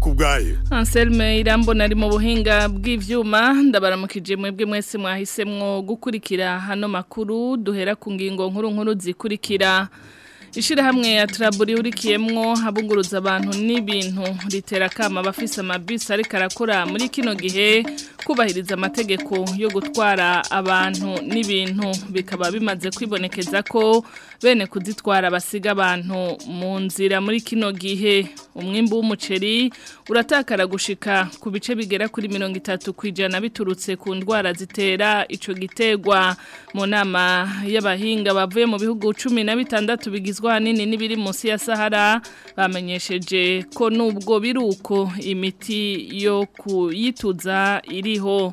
kubwayo Anselme irambona ari mu buhinga bw'ibyuma ndabaramukije mwebwe mwese mwahisemwo gukurikira hano makuru duhera ku ngingo nkuru nkuru zikurikira ishyirahamwe ya turaburi urikiyemwo habunguruza abantu n'ibintu ritera akama abafise amabisi ariko arakora muri kino gihe kubahiriza amategeko yo gutwara abantu n'ibintu bikaba bimaze kwibonekeza ko bene kuzitwara basiga abantu mu nzira muri kino gihe umwimbu w'umuceri uratakara gushika ku bice bigera kuri mirongo itatu ku ijana biturutse ku ndwara zitera icyo gitegwa mu nama y'abahinga bavuye mu bihugu cumi na bitandatu bigizwe ahanini n'ibiri munsi ya sahara bamenyesheje ko nubwo biri uko imiti yo kuyituza iriho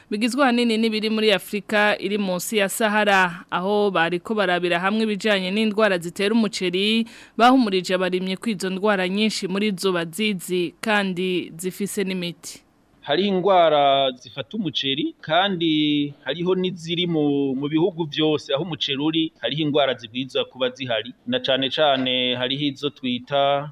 bigizwe ahanini n'ibiri muri afurika iri munsi ya sahara aho bariko barabira hamwe ibijyanye n'indwara zitera umuceri bahumurije abarimye ko ndwara nyinshi muri zo bazizi kandi zifise n'imiti hari indwara zifata umuceri kandi hariho n'iziri mu mu bihugu byose aho umuceri uri hariho indwara zigwiza kuba zihari na cyane cyane hariho izo twita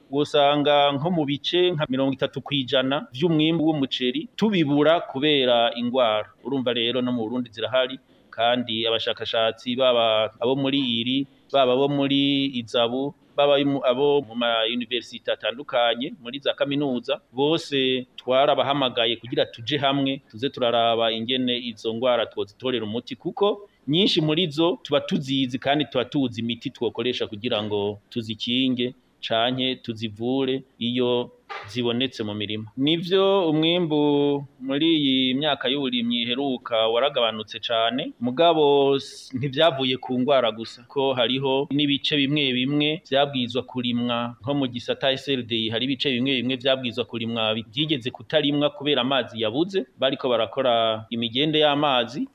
usanga nko mu bice nka mirongo itatu kw'ijana vy'umwimbu w'umuceri tubibura kubera indwara urumva rero no mu Burundi zirahari kandi abashakashatsi baba abo muri iri baba abo muri izabu baba abo mu ma university atandukanye muri za kaminuza bose twarabahamagaye kugira tuje hamwe tuze turaraba ingene izo ngwara twozitorera umuti kuko nyinshi muri zo tuba tuzizi kandi tuba tuzi imiti twokoresha kugira ngo tuzikinge canke tuzivure iyo zibonetse mu mirima nibyo umwimbu muri iyi myaka y'uburimyi iheruka waragabanutse cyane mugabo ntibyavuye ku ndwara gusa ko hariho n'ibice bimwe bimwe byabwizwa kurimwa nko mu gisata SLD hari ibice bimwe bimwe byabwizwa kurimwa byigeze kutarimwa kubera amazi yabuze bariko barakora imigende y'amazi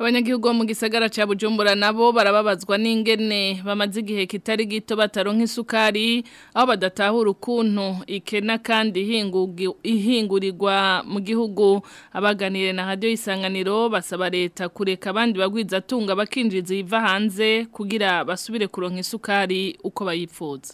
abanyagihugu bo mu gisagara cya bujumbura nabo barababazwa n'ingene bamaze igihe kitari gito bataronka isukari aho badatahura ukuntu ikena kandi ihingurirwa mu gihugu abaganire na radiyo isanganiro basaba leta kureka abandi bagwiza atunga bakinjiza iva hanze kugira basubire kuronka isukari uko bayipfuza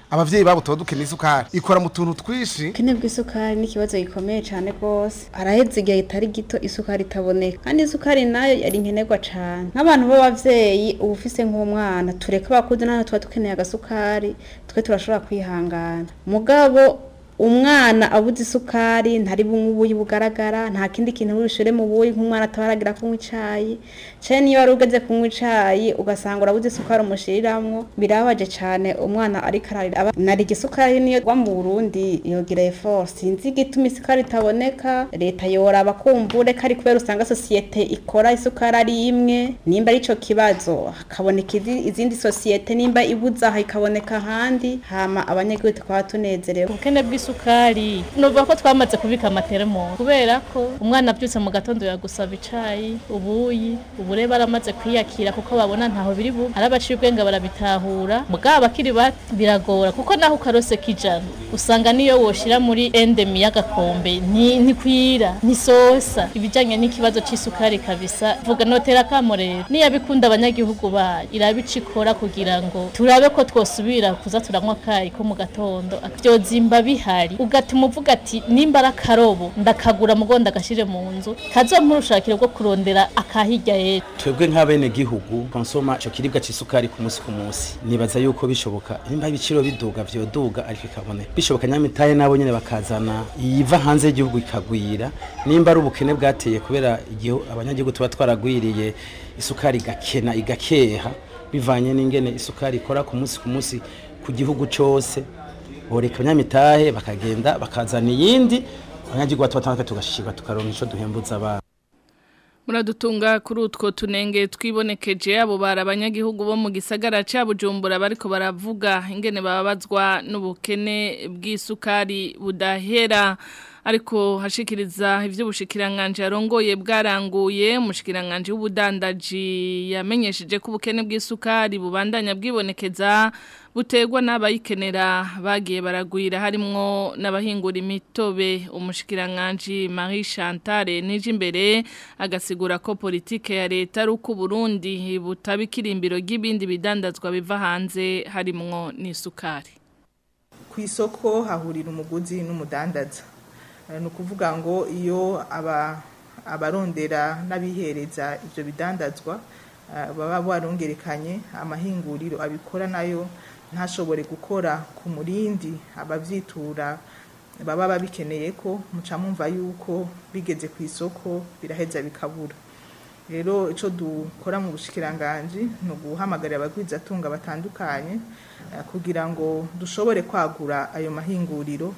abavyeyi babo tuba dukeneye isukari ikora mu tuntu twishi kene bw'isukari ni kibazo gikomeye cyane gose araheze igihe itari gito isukari itaboneka kandi isukari nayo yari nkenerwa cyane nk'abantu b'abavyeyi uba ufise nk'umwana tureka abakuze nawe tuba dukeneye agasukari twe turashobora kwihangana mugabo umwana abuze isukari ntari bunywe ubuyi bugaragara nta kindi kintu bushure mu buyi nk'umwana atabaragira kunywa icayi cane niyo wari ugeze kunywa icayi ugasanga urabuze isukari umushiriramwo birabaje cyane umwana ariko ararira nari igisukari niyo wa mu Burundi yogira effort sinzi igituma isukari itaboneka leta yora abakumbure ko ari kubera usanga sosiyete ikora isukari ari imwe nimba arico kibazo hakaboneka izindi sosiyete nimba ibuza ikaboneka ahandi hama abanyagihugu tukaba tunezerewe ubukene isukari nuvuga ko twamaze kubika amateremusi kubera ko umwana abyutse mu gatondo yagusaba icayi ubuyi ubure baramaze kwiyakira kuko babona ntaho biri bu arabaciye ubwenge barabitahura bwa abakiri bato biragora kuko naho ukarose kijana usanga niyo woshira muri endemi y'agakombe ntikwira ntisosa ibijyanye n'ikibazo cy'isukari kabisa vuga notera kamurera niyabikunda abanyagihugu bayo iraba kugira ngo turabe ko twosubira kuza turanywa akayi ko mu gatondo byodzimba biha gitari ugatuma uvuga ati nimba ari akarobo ndakagura mugo ndagashire mu nzu kazomurushakire rwo kurondera akahirya yera twebwe nk'abene gihugu konsoma ico kiribwa c'isukari ku munsi ku munsi nibaza yuko bishoboka nimba ibiciro biduga vyoduga ariko ikaboneka bishoboka nyamitaye nabo nyene bakazana yiva hanze y'igihugu ikagwira nimba ari ubukene bwateye kubera igihe abanyagihugu tuba twaragwiriye isukari igakena igakeha bivanye n'ingene isukari ikora ku munsi ku munsi ku gihugu cyose boreka abanyamitahe bakagenda bakazana iyindi abanyagirwa tuba tugashishirwa tukaronka icyo duhembutsa abana muradutunga kuri utwo tunenge twibonekeje abo bari abanyagihugu bo mu gisagara cya bujumbura bariko baravuga ingene bababazwa n'ubukene bw'isukari budahera ariko hashikiriza ivy'ubushikiranganji yarongoye bwaranguye umushikiranganji w'ubudandaji yamenyesheje ko ubukene bw'isukari bubandanya bwibonekeza butegwa n'abayikenera bagiye baragwira harimwo n'abahingura imitobe umushikiranganji Marie Chantal Nijimbere agasigura ko politike ya leta ari uko Burundi butabikirimbiro ry'ibindi bidandazwa biva hanze harimwo n'isukari ku isoko hahurira umuguzi n'umudandaza Eh, ni ukuvuga ngo iyo abarondera n'abihereza ibyo bidandazwa eh, baba barongerekanye amahinguriro abikora nayo ntashobore gukora ku murindi ababyitura baba babikeneye ko mucamumva yuko bigeze ku isoko biraheza bikabura rero icyo dukora mu bushikiranganji ni uguhamagarira atunga batandukanye eh, kugira ngo dushobore kwagura ayo mahinguriro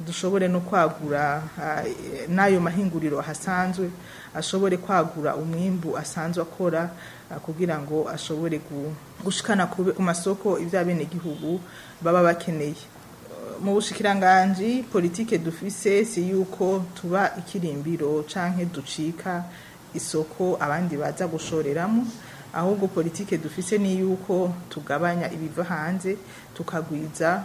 dushobore no kwagura ah, n'ayo mahinguriro ahasanzwe ashobore kwagura umwimbu asanzwe akora ah, kugira ngo ashobore gushikana ku masoko ibya bene igihugu baba bakeneye mu bushikiranganji politike dufise si yuko tuba ikirimbiro canke ducika isoko abandi baza gushoreramo ahubwo politike dufise ni yuko tugabanya ibiva hanze tukagwiza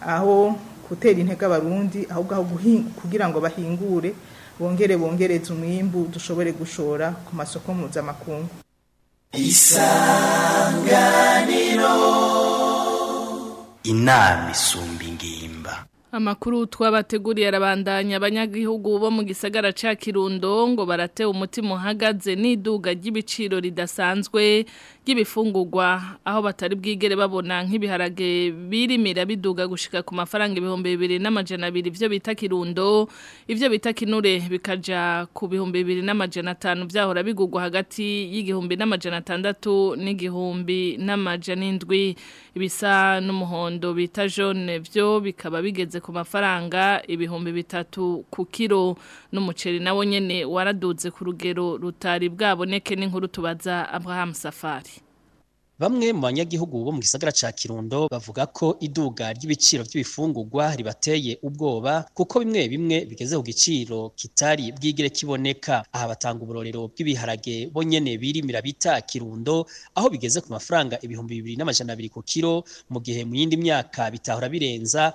aho gutera intege abarundi ahubwo aho kugira ngo bahingure bongere bongereze umwimbu dushobore gushora ku masoko mpuzamakungu isanganiro inama isumba ingimbi Amakuru twabateguriye arabandanya abanyagihugu bo mu gisagara ca Kirundo ngo barate umutima uhagaze n'iduga ry'ibiciro ridasanzwe ry'ibifungurwa aho batari bwigere babona nk'ibiharage birimira biduga gushika ku mafaranga ibihumbi bibiri n'amajana abiri ivyo bita Kirundo ivyo bita Kinure bikaja ku bihumbi bibiri n'amajana atanu vyahora hagati y'igihumbi n'amajana atandatu n'igihumbi n'amajana indwi ibisa n'umuhondo bita jaune vyo bikaba bigeze waraduze ku mafaranga ibihumbi bitatu ku kilo n'umuceri nawo nyene waraduze ku rugero rutari bwaboneke n'inkuru tubaza Abraham Safari Bamwe mu banyagihugu bo mu gisagara ca Kirundo bavuga ko iduga ry'ibiciro by'ibifungurwa ribateye ubwoba kuko bimwe bimwe bigeze ku giciro kitari bwigire kiboneka aha batanga uburorero bw'ibiharage bo nyene birimira bita Kirundo aho bigeze ku mafaranga ibihumbi bibiri n'amajana abiri ku kiro mu gihe mu yindi myaka bitahora birenza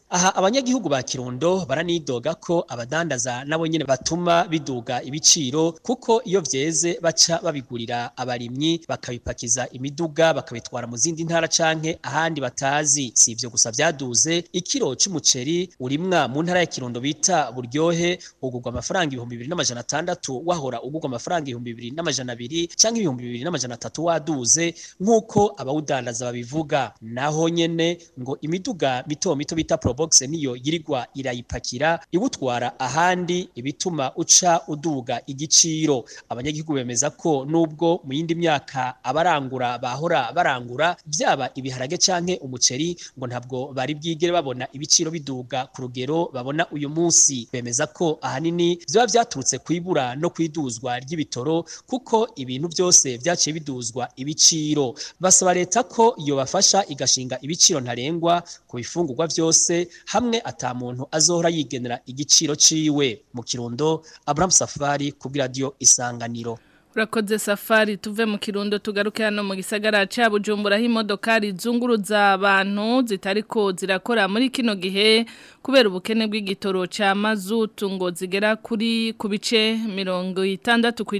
aha abanyagihugu ba kirundo baranidoga ko abadandaza nabo nyine batuma biduga ibiciro kuko iyo byeze baca babigurira abarimyi bakabipakiza imiduga bakabitwara mu zindi ntara canke ahandi batazi si ibyo gusa byaduze ikiro cy'umuceri urimwa mu ntara ya kirundo bita buryo uburyohe ugurwa amafaranga ibihumbi bibiri n'amajana atandatu wahora ugurwa amafaranga ibihumbi bibiri n'amajana abiri cyangwa ibihumbi bibiri n'amajana atatu waduze nk'uko abawudandaza babivuga naho nyene ngo imiduga mito mito bita probox niyo yirirwa irayipakira iwutwara ahandi ibituma uca uduga igiciro abanyagihugu bemeza ko nubwo mu yindi myaka abarangura bahora barangura byaba ibiharage cyangwa umuceri ngo ntabwo bari bwigere babona ibiciro biduga ku rugero babona uyu munsi bemeza bemeza ko ahanini biba byaturutse ku ibura no ku iduzwa ry'ibitoro kuko ibintu byose byaciye biduzwa ibiciro basaba leta ko iyo bafasha igashinga ibiciro ntarengwa ku bifungurwa byose hamwe atamuntu azohora yigenera igiciro ciwe mu kirundo Abraham Safari kuri radio isanganiro urakoze safari tuve mu kirundo tugaruke hano mu gisagara cya bujumbura aho imodokari zunguruza abantu zitari ko zirakora muri kino gihe kubera ubukene bw'igitoro cya mazutu ngo zigera kuri kubice bice mirongo itandatu ku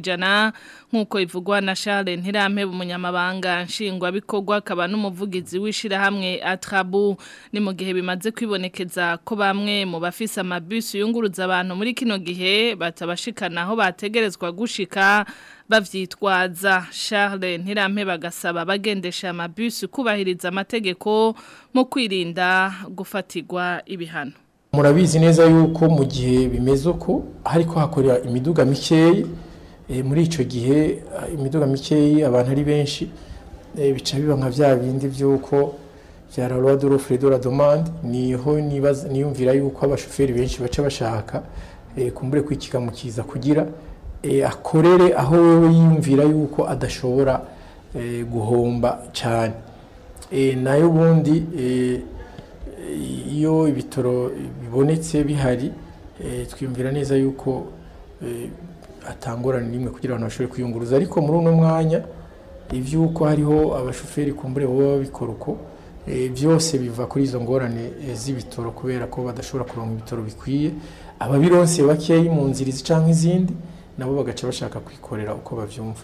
nk'uko ivugwa na Charles ntirampe umunyamabanga nshingwabikorwa akaba n'umuvugizi w'ishyirahamwe atarabu ni mu gihe bimaze kwibonekeza ko bamwe mu bafise amabisi yunguruza abantu muri kino gihe batabashikana aho bategerezwa gushika bavyitwaza Charles ntirampe bagasaba bagendesha amabisi kubahiriza amategeko mu kwirinda gufatigwa ibihano murabizi neza yuko mu gihe bimeze uko ariko hakorera imiduga mikeyi e, muri icyo gihe imiduga mikeyi abantu ari benshi e, bica biba nka bya bindi by'uko bya raro de la domande niho niyumvira yuko abashoferi benshi baca bashaka e, kumbure mukiza kugira Eh, akorere aho wowe yiyumvira yuko adashobora eh, guhomba cyane eh, nayo ubundi iyo ibitaro bibonetse bihari twiyumvira neza yuko atangorana n'imwe kugira abantu bashobore kwiyunguruza ariko muri uno mwanya iby'uko hariho abashoferi kumbure baba babikora uko byose biva kuri izo ngorane z'ibitoro kubera ko badashobora kuronka ibitoro bikwiye ababironse bakeya mu nzira izi cyangwa izindi nabo bagaca bashaka kwikorera uko babyumva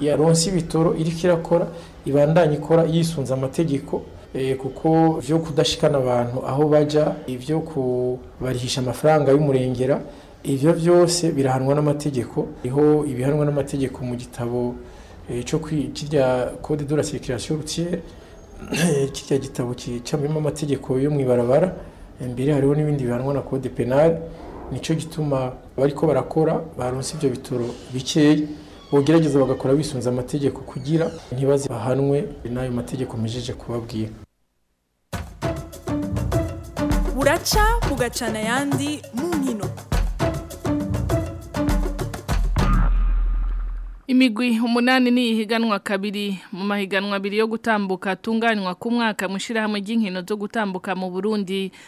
yaronse ibitoro iriko irakora ibandanye ikora yisunze amategeko eh, kuko byo kudashikana abantu aho bajya ibyo kubarihisha amafaranga y'umurengera ibyo byose birahanwa n'amategeko iho ibihanwa n'amategeko mu gitabo eh, cyo kirya code de la circulation routière kirya gitabo cyamuyemo amategeko yo mu ibarabara imbere hariho n'ibindi bihanwa na code penal nicyo gituma bariko barakora baronse ibyo bitoro bikeya bagerageza bagakora bisunze amategeko kugira ntibazi bahanwe n'ayo mategeko mejeje kubabwira buraca bugacana ayandi mu nkino imigwi umunani ni ihiganwa kabiri mu mahiganwa biri yo gutambuka tunganywa ku mwaka mu ishyirahamwe ry'inkino zo gutambuka mu burundi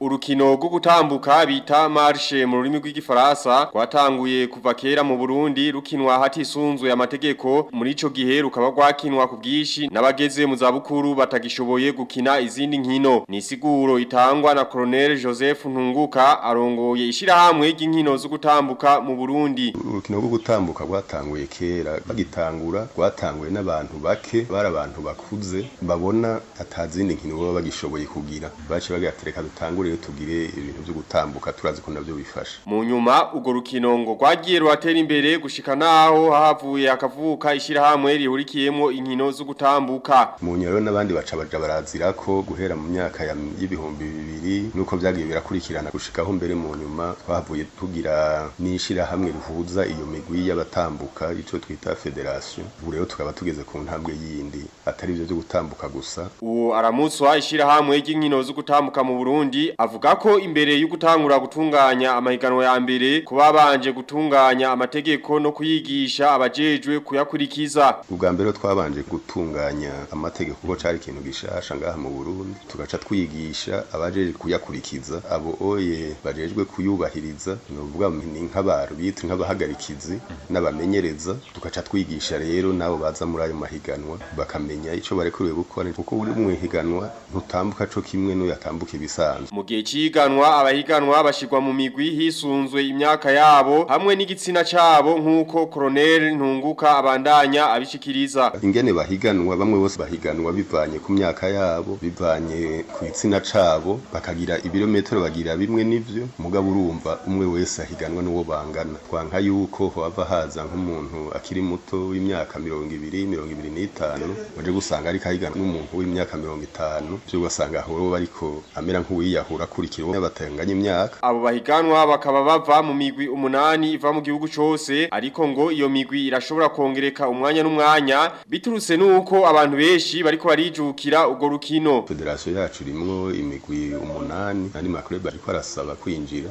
urukino rwo gutambuka bita marshe mu rurimi rw'igifaransa rwatanguye kuva kera mu Burundi rukinwa hatisunzwe amategeko muri ico gihe rukaba rwakinwa ku bwishi n'abageze mu zabukuru batagishoboye gukina izindi nkino ni nisiguro itangwa na Colonel Joseph Ntunguka arongoye ishirahamwe ry'inkino zo gutambuka mu Burundi urukino rwo gutambuka rwatanguye kera bagitangura rwatanguye n'abantu bake barabantu bakuze babona atazindi nkino baba bagishoboye kugira bace bagatereka dutangure rero tugire ibintu byo gutambuka turazi ko nabyo bifasha mu nyuma urwo rukino ngo rwagiye rubatera imbere gushika naho havuye akavuka ishyirahamwe rihurikiyemo inkino zo gutambuka mu nyuma n'abandi baca baja barazira ko guhera mu myaka y'ibihumbi bibiri nuko byagiye birakurikirana gushikaho mbere mu nyuma twavuye tugira n'ishyirahamwe rihuza iyo migwi y'abatambuka icyo twita federation ubu rero tukaba tugeze ku ntambwe yindi atari ibyo byo gutambuka gusa uwo aramutswa ishyirahamwe ry'inkino zo gutambuka mu Burundi avuga ko imbere yo gutangura gutunganya amahiganwa ya mbere kubabanje gutunganya amategeko no kuyigisha abajejwe kuyakurikiza ubwa mbere twabanje gutunganya amategeko kuko cari ikintu gishasha ngaha mu Burundi tugaca twigisha abajeje kuyakurikiza abo oye bajejwe kuyubahiriza no vuga ni nk'abaru bitwe nk'abahagarikizi n'abamenyereza tugaca twigisha rero nabo baza muri ayo mahiganwa bakamenya icyo barekuriwe gukora kuko uri mu higanwa ntutambuka co kimwe no yatambuka ibisanzwe gihe c'ihiganwa abahiganwa bashirwa mu migwi hisunzwe imyaka yabo hamwe n'igitsina cyabo nk'uko Colonel Ntunguka abandanya abishikiriza ingene bahiganwa bamwe bose bahiganwa bivanye ku myaka yabo bivanye ku gitsina cabo bakagira ibirometero bagira bimwe n'ivyo mugabo urumva umwe wese ahiganwa n'uwo bangana twanka yuko hava haza nk'umuntu akiri muto w'imyaka mirongo ibiri mirongo ibiri n'itanu uje gusanga ariko ahiganwa n'umuntu w'imyaka mirongo itanu vyo ugasanga ahoro ariko amera nk'uwiyahura bagakurikiranwa batanganya imyaka abo bahiganwa bakaba bava mu migwi umunani iva mu gihugu cyose ariko ngo iyo migwi irashobora kongereka umwanya n'umwanya biturutse nuko abantu benshi bariko barijukira ugo rukino federation yacu rimwo imigwi umunani nandi maklub ariko arasaba kwinjira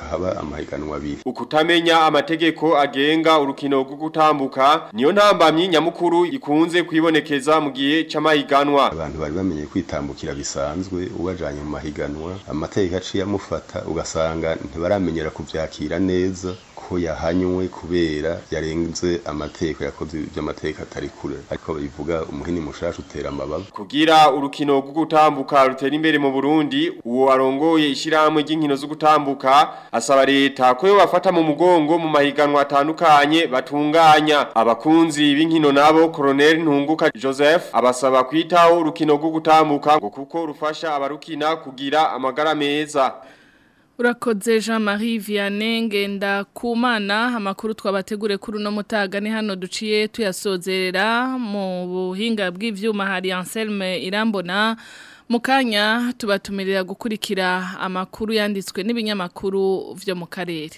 haba amahiganwa abiri ukutamenya amategeko agenga urukino rwo gutambuka niyo ntambamyi nyamukuru ikunze kwibonekeza mu gihe cy'amahiganwa abantu bari bamenye kwitambukira bisanzwe ubajanye mu mahiganwa amategeko aciye amufata ugasanga ntibaramenyera kubyakira kwakira neza ko yahanywe kubera yarenze amateka yakoze ibyamateka atari kure ariko bivuga umuhini mushasha utera amababa kugira urukino rwo gutambuka rutera imbere mu Burundi uwo arongoye ishyirahamwe ry'inkino zo gutambuka asaba leta ko yo bafata mu mugongo mu mahiganwa atandukanye batunganya abakunzi b'inkino nabo Colonel Ntunguka Joseph abasaba kwitaho urukino rwo gutambuka ngo kuko rufasha abarukina kugira amagara meza urakoze jean marie vianney ngenda kumana amakuru twabategure kuri uno mutagane hano duciye tuyasozerera mu buhinga bw'ibyuma hari anselme irambona mu kanya tubatumirira gukurikira amakuru yanditswe n'ibinyamakuru vyo mu karere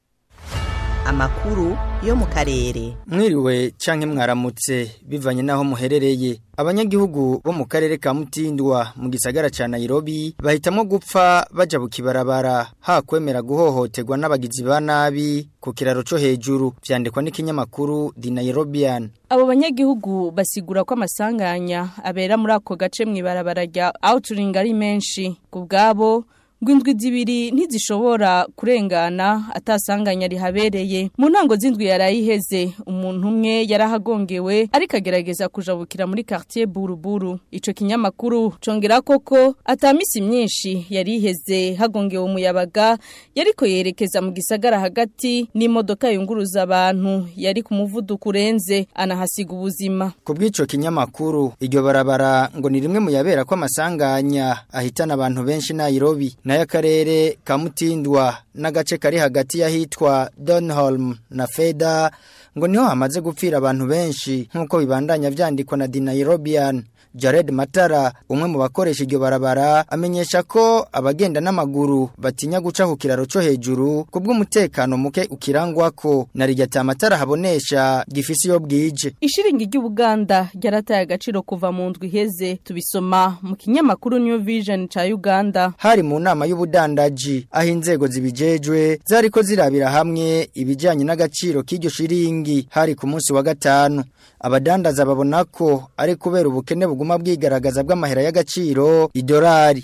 makuru yo mu karere mwiriwe canke mwaramutse bivanye naho muherereye abanyagihugu bo mu karere ka Mutindwa mu gisagara cya Nairobi bahitamo gupfa bajya bukibarabara ha kwemera guhohoterwa n'abagizi ba nabi ku kiraro co hejuru vyandikwa n'ikinyamakuru The Nairobian abo banyagihugu basigura ko amasanganya abera muri ako gace mwibarabara rya Outring ari menshi ku bwabo ngwindwi zibiri ntizishobora kurengana atasanganya rihabereye mu ntango z'indwi yarayiheze umuntu umwe yarahagongewe ariko agerageza kujabukira muri quartier buruburu ico kinyamakuru congera koko atamisi myinshi yariheze hagongewe umuyabaga yariko yerekeza mu gisagara hagati n'imodoka yunguruza abantu yari ku muvuduko urenze anahasiga ubuzima ku bw'ico kinyamakuru iryo barabara ngo ni rimwe mu yabera ko amasanganya ahitana abantu benshi Nairobi n'ay'akarere ka mutindwa n'agace kari hagati y'ahitwa Donholm na Feda ngo niho hamaze gupfira abantu benshi nk'uko bibandanya byandikwa na Dinayirobian Jared Matara umwe mu bakoresha iryo barabara amenyesha ko abagenda n'amaguru batinya guca ku kiraro cyo hejuru kubw'umutekano muke ukirangwa ko na rijya matara habonesha gifise iyo bwije ishiringi ry'Ubuganda ryarataye agaciro kuva mu ndwi heze tubisoma mu kinyamakuru New Vision cha Uganda hari mu nama y'ubudandaji aho inzego zibijejwe zariko zirabira hamwe ibijyanye n'agaciro k'iryo shiringi hari ku munsi wa gatanu abadandaza babona ko ari kubera ubukene bugu buguma bwigaragaza bw'amahera y'agaciro idolari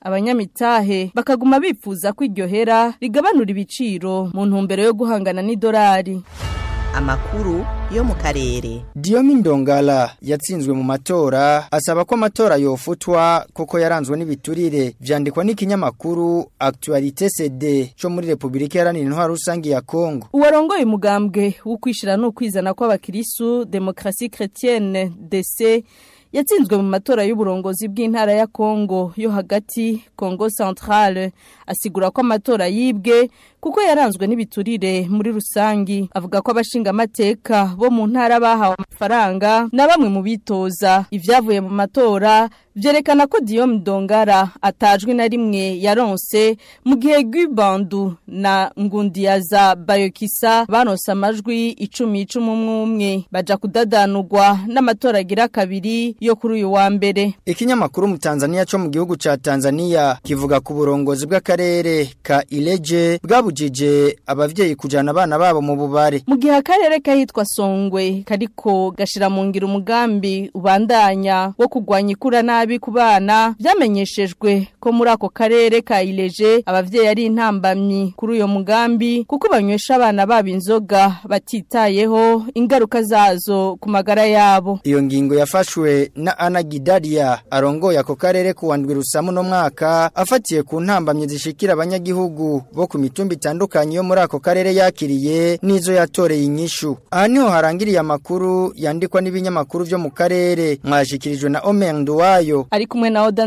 abanyamitahe bakaguma bifuza ko iryo rigabanura ibiciro mu ntumbero yo guha guhangana n'idolari amakuru yo mu karere Diomi Ndongala yatsinzwe mu matora asaba ko amatora yofutwa koko yaranzwe n'ibiturire byandikwa n'ikinyamakuru Actualité CD cyo muri Republika Iharanira Intwaro Rusange ya Congo uwarongoye umugambwe wo kwishira no kwizana kw'abakirisu Democratie Chrétienne DC yatsinzwe mu matora y'uburongozi bw'intara ya Congo yo hagati Congo Centrale asigura ko amatora yibwe kuko yaranzwe n'ibiturire muri rusangi avuga ko abashingamateka bo mu ntara bahawe amafaranga na bamwe mu bitoza ibyavuye mu matora vyerekana ko Diom Dongara atajwi na rimwe yaronse mu gihe Gubandu na Ngundiyaza Bayokisa baronse amajwi icumi icumi umwe baja kudadanurwa n'amatora agira kabiri yo kuri uyu wa mbere ikinyamakuru mu Tanzania cyo mu gihugu ca Tanzania kivuga ku burongozi bw'akarere ka Ileje bwabu babujije abavyeyi kujana abana babo mu bubare mu gihe akarere kahitwa Songwe kariko gashira mu ngira umugambi ubandanya wo kugwanya ikura nabi ku bana byamenyeshejwe ko muri ako karere ka Ileje abavyeyi ari intambamyi kuri uyo mugambi kuko banywesha abana babo inzoga batitayeho ingaruka zazo ku magara yabo iyo ngingo yafashwe na Ana Gidaria arongoye ako karere kuwandwirusa mu mwaka afatiye ku ntambamye zishikira abanyagihugu bo ku mitumbi zitandukanye yo muri ako karere yakiriye n'izo yatoreye inyishu aha niho harangiriye amakuru yandikwa n'ibinyamakuru byo mu karere mwashikirijwe na Omen Duwayo ari kumwe na Oda